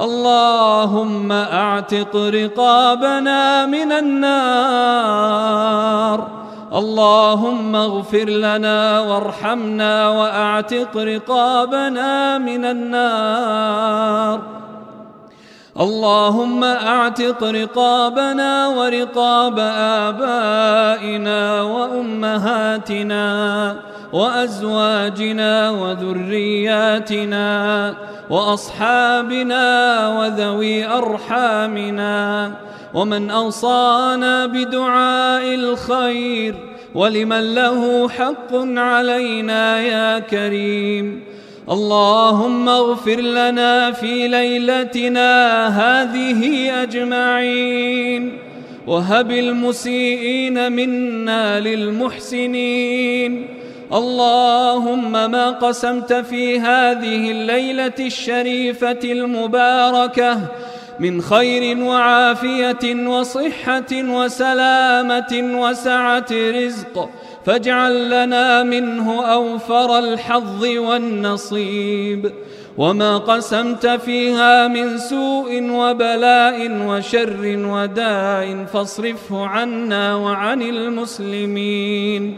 اللهم اعتق رقابنا من النار. اللهم اغفر لنا وارحمنا واعتق رقابنا من النار. اللهم أعتق رقابنا ورقاب آبائنا وأمهاتنا وأزواجنا وذرياتنا وأصحابنا وذوي أرحامنا ومن أوصانا بدعاء الخير ولمن له حق علينا يا كريم اللهم اغفر لنا في ليلتنا هذه أجمعين. وهب المسيئين منا للمحسنين. اللهم ما قسمت في هذه الليلة الشريفة المباركة من خير وعافية وصحة وسلامة وسعة رزق فاجعل لنا منه أوفر الحظ والنصيب. وما قسمت فيها من سوء وبلاء وشر وداء فاصرفه عنا وعن المسلمين.